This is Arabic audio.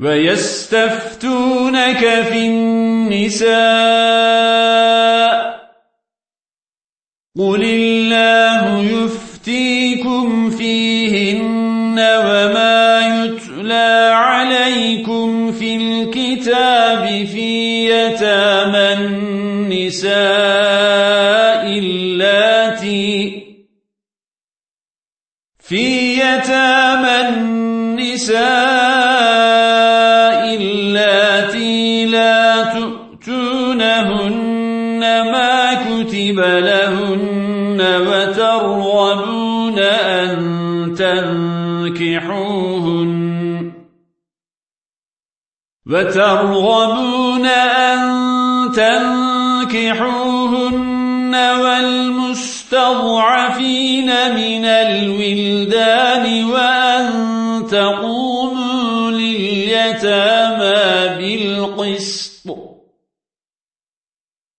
ويستفتونك في النساء. قل الله يفتيكم فيهن وما يتلى عليكم في الكتاب في يتامى النساء اللاتي في يتامى النساء تؤتونهن ما كتب لهن وترغبون أن تنكحوهن وترغبون أن تنكحوهن والمستضعفين من الولدان وأن تقوموا لليتامى بالقسط